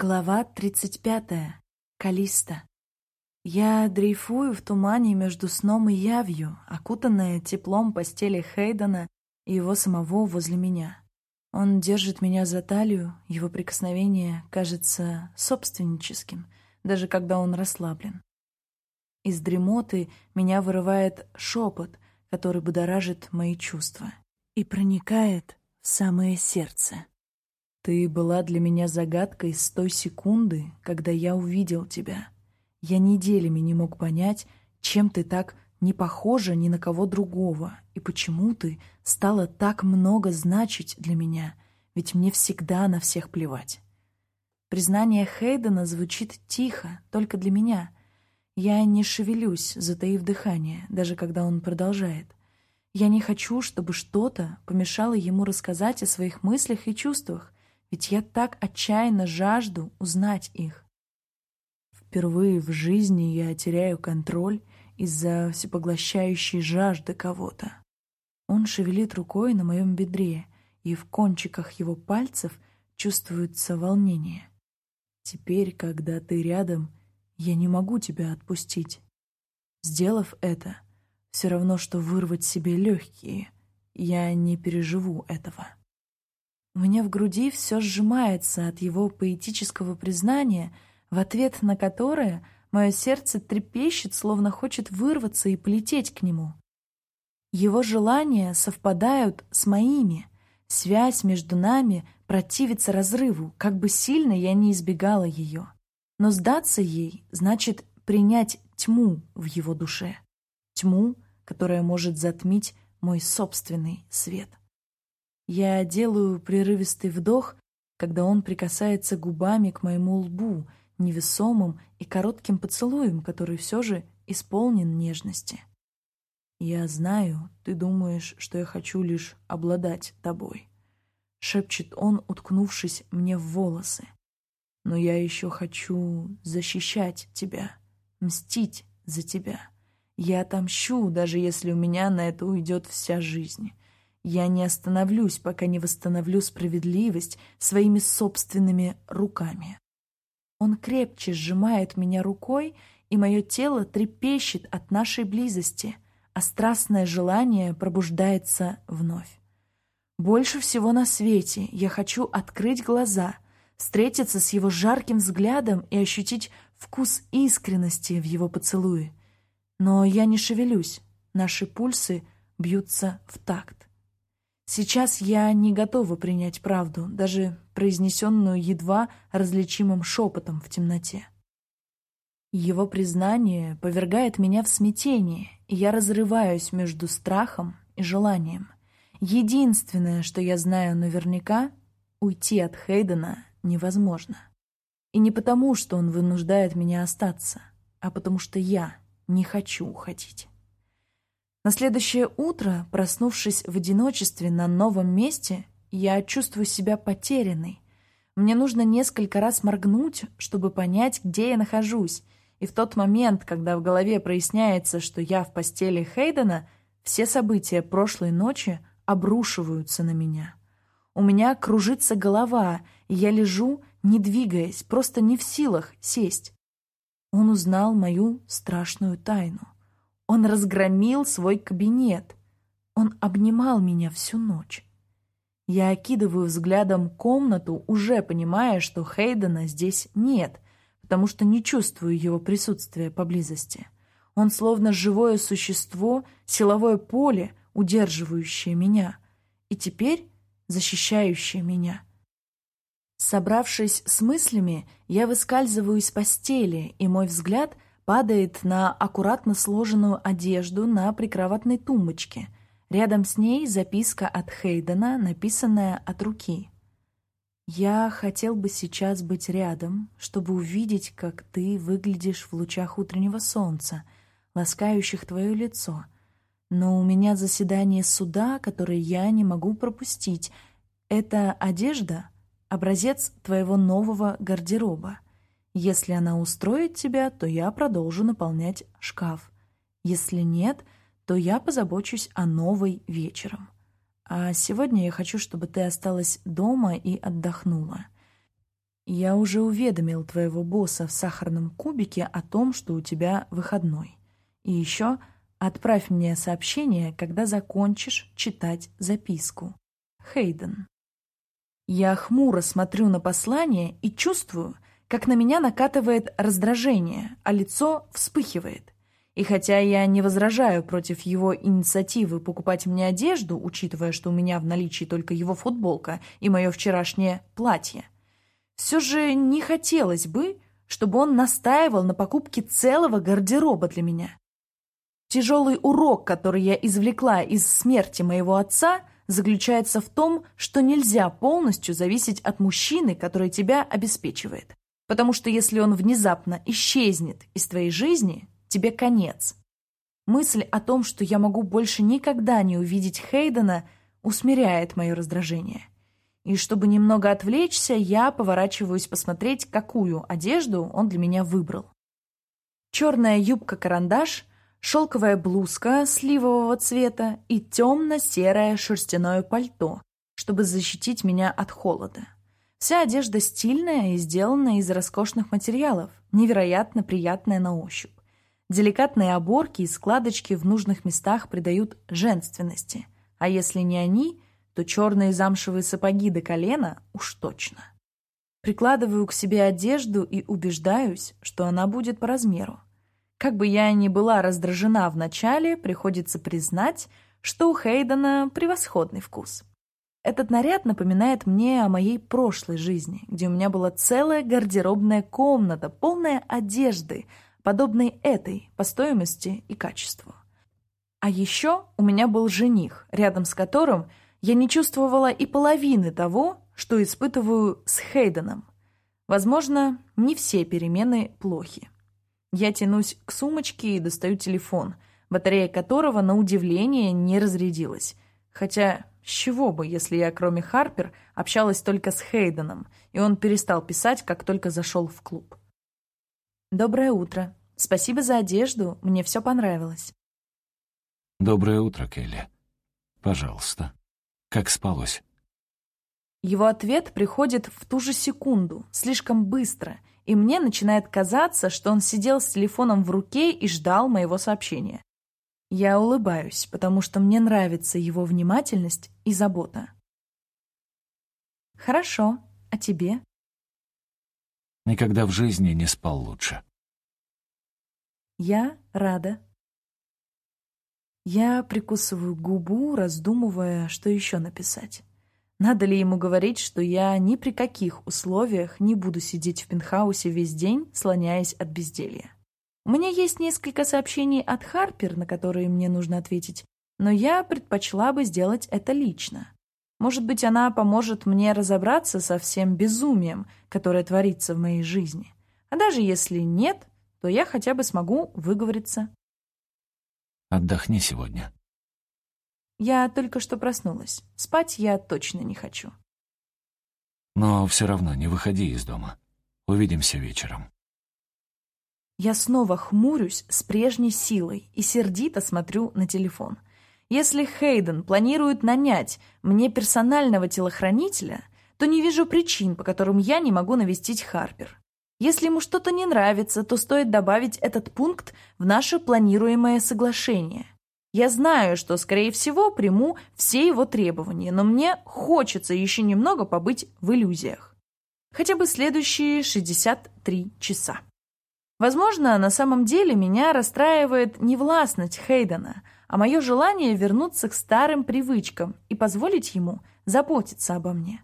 Глава 35. Калиста. Я дрейфую в тумане между сном и явью, окутанная теплом постели Хейдена и его самого возле меня. Он держит меня за талию, его прикосновение кажется собственническим, даже когда он расслаблен. Из дремоты меня вырывает шепот, который будоражит мои чувства и проникает в самое сердце. Ты была для меня загадкой с той секунды, когда я увидел тебя. Я неделями не мог понять, чем ты так не похожа ни на кого другого, и почему ты стала так много значить для меня, ведь мне всегда на всех плевать. Признание Хейдена звучит тихо, только для меня. Я не шевелюсь, затаив дыхание, даже когда он продолжает. Я не хочу, чтобы что-то помешало ему рассказать о своих мыслях и чувствах, ведь я так отчаянно жажду узнать их. Впервые в жизни я теряю контроль из-за всепоглощающей жажды кого-то. Он шевелит рукой на моем бедре, и в кончиках его пальцев чувствуется волнение. Теперь, когда ты рядом, я не могу тебя отпустить. Сделав это, все равно, что вырвать себе легкие, я не переживу этого. У меня в груди все сжимается от его поэтического признания, в ответ на которое мое сердце трепещет, словно хочет вырваться и полететь к нему. Его желания совпадают с моими. Связь между нами противится разрыву, как бы сильно я не избегала ее. Но сдаться ей значит принять тьму в его душе. Тьму, которая может затмить мой собственный свет. Я делаю прерывистый вдох, когда он прикасается губами к моему лбу, невесомым и коротким поцелуем, который все же исполнен нежности. «Я знаю, ты думаешь, что я хочу лишь обладать тобой», — шепчет он, уткнувшись мне в волосы. «Но я еще хочу защищать тебя, мстить за тебя. Я отомщу, даже если у меня на это уйдет вся жизнь. Я не остановлюсь, пока не восстановлю справедливость своими собственными руками. Он крепче сжимает меня рукой, и мое тело трепещет от нашей близости, а страстное желание пробуждается вновь. Больше всего на свете я хочу открыть глаза, встретиться с его жарким взглядом и ощутить вкус искренности в его поцелуе. Но я не шевелюсь, наши пульсы бьются в такт. Сейчас я не готова принять правду, даже произнесенную едва различимым шепотом в темноте. Его признание повергает меня в смятение, и я разрываюсь между страхом и желанием. Единственное, что я знаю наверняка, уйти от Хейдена невозможно. И не потому, что он вынуждает меня остаться, а потому что я не хочу уходить. На следующее утро, проснувшись в одиночестве на новом месте, я чувствую себя потерянной. Мне нужно несколько раз моргнуть, чтобы понять, где я нахожусь, и в тот момент, когда в голове проясняется, что я в постели Хейдена, все события прошлой ночи обрушиваются на меня. У меня кружится голова, и я лежу, не двигаясь, просто не в силах сесть. Он узнал мою страшную тайну. Он разгромил свой кабинет. Он обнимал меня всю ночь. Я окидываю взглядом комнату, уже понимая, что Хейдена здесь нет, потому что не чувствую его присутствия поблизости. Он словно живое существо, силовое поле, удерживающее меня, и теперь защищающее меня. Собравшись с мыслями, я выскальзываю из постели, и мой взгляд — падает на аккуратно сложенную одежду на прикроватной тумбочке. Рядом с ней записка от Хейдена, написанная от руки. «Я хотел бы сейчас быть рядом, чтобы увидеть, как ты выглядишь в лучах утреннего солнца, ласкающих твое лицо. Но у меня заседание суда, которое я не могу пропустить. Это одежда — образец твоего нового гардероба». Если она устроит тебя, то я продолжу наполнять шкаф. Если нет, то я позабочусь о новой вечером. А сегодня я хочу, чтобы ты осталась дома и отдохнула. Я уже уведомил твоего босса в сахарном кубике о том, что у тебя выходной. И еще отправь мне сообщение, когда закончишь читать записку. Хейден. Я хмуро смотрю на послание и чувствую, как на меня накатывает раздражение, а лицо вспыхивает. И хотя я не возражаю против его инициативы покупать мне одежду, учитывая, что у меня в наличии только его футболка и мое вчерашнее платье, все же не хотелось бы, чтобы он настаивал на покупке целого гардероба для меня. Тяжелый урок, который я извлекла из смерти моего отца, заключается в том, что нельзя полностью зависеть от мужчины, который тебя обеспечивает. Потому что если он внезапно исчезнет из твоей жизни, тебе конец. Мысль о том, что я могу больше никогда не увидеть Хейдена, усмиряет мое раздражение. И чтобы немного отвлечься, я поворачиваюсь посмотреть, какую одежду он для меня выбрал. Черная юбка-карандаш, шелковая блузка сливового цвета и темно-серое шерстяное пальто, чтобы защитить меня от холода. Вся одежда стильная и сделана из роскошных материалов, невероятно приятная на ощупь. Деликатные оборки и складочки в нужных местах придают женственности, а если не они, то черные замшевые сапоги до колена уж точно. Прикладываю к себе одежду и убеждаюсь, что она будет по размеру. Как бы я ни была раздражена вначале, приходится признать, что у Хейдена превосходный вкус. Этот наряд напоминает мне о моей прошлой жизни, где у меня была целая гардеробная комната, полная одежды, подобной этой по стоимости и качеству. А еще у меня был жених, рядом с которым я не чувствовала и половины того, что испытываю с Хейденом. Возможно, не все перемены плохи. Я тянусь к сумочке и достаю телефон, батарея которого, на удивление, не разрядилась. Хотя с чего бы, если я, кроме Харпер, общалась только с Хейденом, и он перестал писать, как только зашел в клуб. «Доброе утро. Спасибо за одежду, мне все понравилось». «Доброе утро, Келли. Пожалуйста. Как спалось?» Его ответ приходит в ту же секунду, слишком быстро, и мне начинает казаться, что он сидел с телефоном в руке и ждал моего сообщения. Я улыбаюсь, потому что мне нравится его внимательность и забота. «Хорошо. А тебе?» Никогда в жизни не спал лучше. «Я рада». Я прикусываю губу, раздумывая, что еще написать. Надо ли ему говорить, что я ни при каких условиях не буду сидеть в пентхаусе весь день, слоняясь от безделья? Меня есть несколько сообщений от Харпер, на которые мне нужно ответить, но я предпочла бы сделать это лично. Может быть, она поможет мне разобраться со всем безумием, которое творится в моей жизни. А даже если нет, то я хотя бы смогу выговориться. Отдохни сегодня. Я только что проснулась. Спать я точно не хочу. Но все равно не выходи из дома. Увидимся вечером. Я снова хмурюсь с прежней силой и сердито смотрю на телефон. Если Хейден планирует нанять мне персонального телохранителя, то не вижу причин, по которым я не могу навестить Харпер. Если ему что-то не нравится, то стоит добавить этот пункт в наше планируемое соглашение. Я знаю, что, скорее всего, приму все его требования, но мне хочется еще немного побыть в иллюзиях. Хотя бы следующие 63 часа. Возможно, на самом деле меня расстраивает не властность Хейдена, а мое желание вернуться к старым привычкам и позволить ему заботиться обо мне.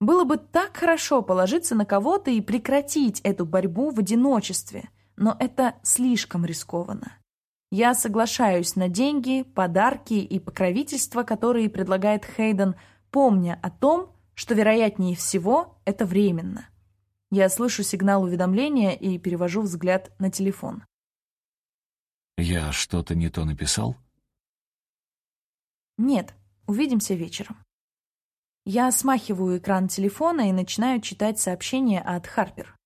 Было бы так хорошо положиться на кого-то и прекратить эту борьбу в одиночестве, но это слишком рискованно. Я соглашаюсь на деньги, подарки и покровительство, которые предлагает Хейден, помня о том, что, вероятнее всего, это временно. Я слышу сигнал уведомления и перевожу взгляд на телефон. «Я что-то не то написал?» «Нет, увидимся вечером». Я смахиваю экран телефона и начинаю читать сообщение от Харпер.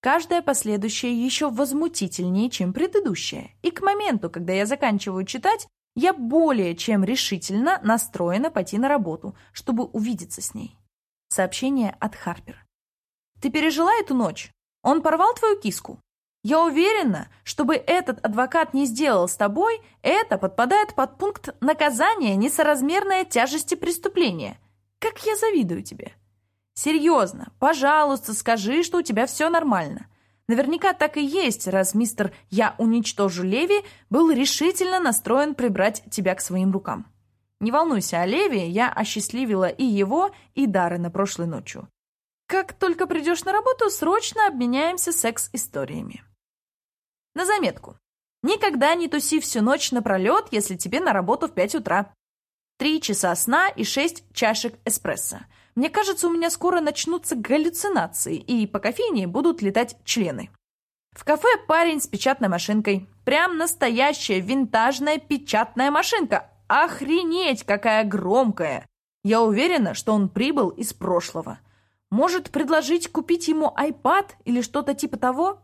Каждая последующая еще возмутительнее, чем предыдущая. И к моменту, когда я заканчиваю читать, я более чем решительно настроена пойти на работу, чтобы увидеться с ней. Сообщение от Харпер. Ты пережила эту ночь? Он порвал твою киску? Я уверена, чтобы этот адвокат не сделал с тобой, это подпадает под пункт наказания несоразмерная тяжести преступления. Как я завидую тебе. Серьезно, пожалуйста, скажи, что у тебя все нормально. Наверняка так и есть, раз мистер «Я уничтожу Леви» был решительно настроен прибрать тебя к своим рукам. Не волнуйся о Леви, я осчастливила и его, и Даррена прошлой ночью. Как только придешь на работу, срочно обменяемся секс-историями. На заметку. Никогда не туси всю ночь напролет, если тебе на работу в 5 утра. Три часа сна и шесть чашек эспрессо. Мне кажется, у меня скоро начнутся галлюцинации, и по кофейне будут летать члены. В кафе парень с печатной машинкой. Прям настоящая винтажная печатная машинка. Охренеть, какая громкая! Я уверена, что он прибыл из прошлого. Может, предложить купить ему iPad или что-то типа того?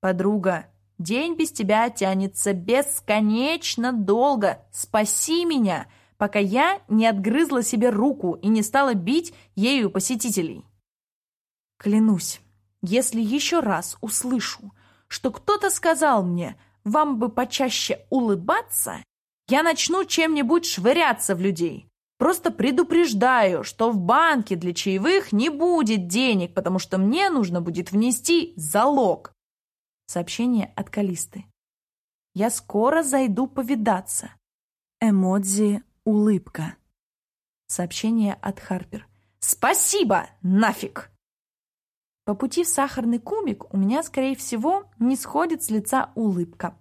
Подруга, День без тебя тянется бесконечно долго. Спаси меня, пока я не отгрызла себе руку и не стала бить ею посетителей. Клянусь, если еще раз услышу, что кто-то сказал мне, вам бы почаще улыбаться, я начну чем-нибудь швыряться в людей. Просто предупреждаю, что в банке для чаевых не будет денег, потому что мне нужно будет внести залог. Сообщение от Калисты. «Я скоро зайду повидаться». Эмодзи «Улыбка». Сообщение от Харпер. «Спасибо! Нафиг!» По пути в сахарный кубик у меня, скорее всего, не сходит с лица улыбка.